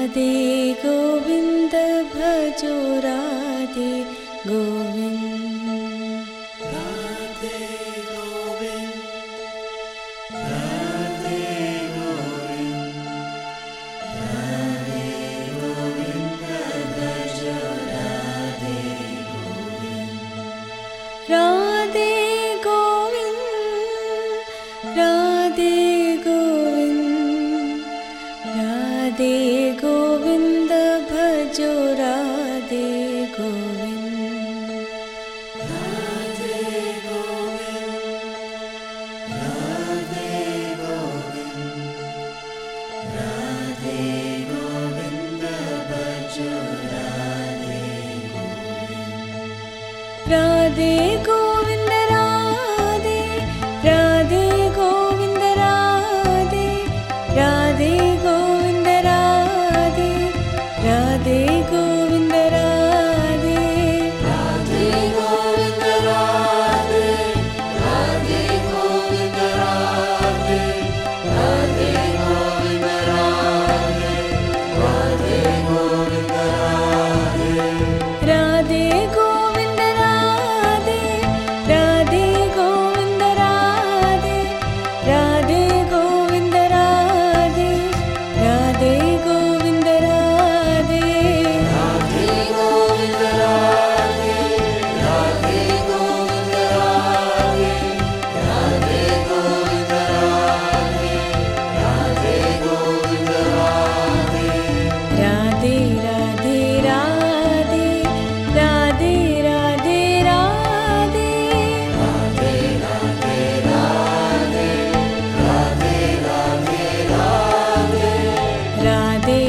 राधे गोविन्द भजो राधे गोविन्द भजो